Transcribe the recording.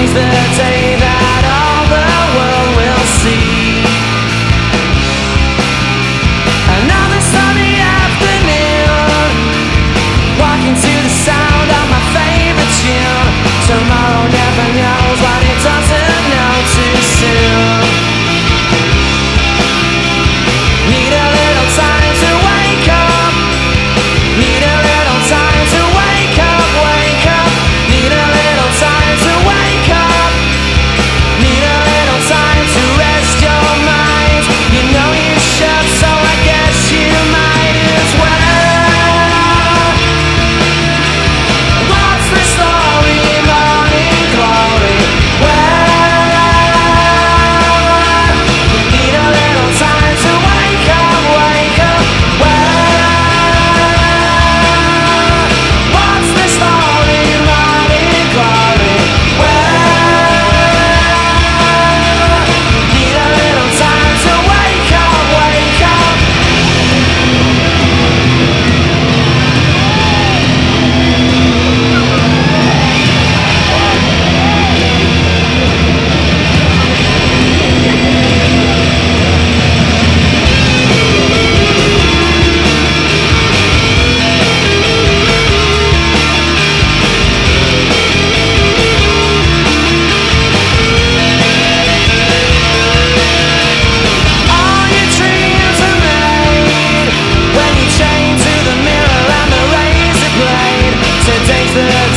Day that the said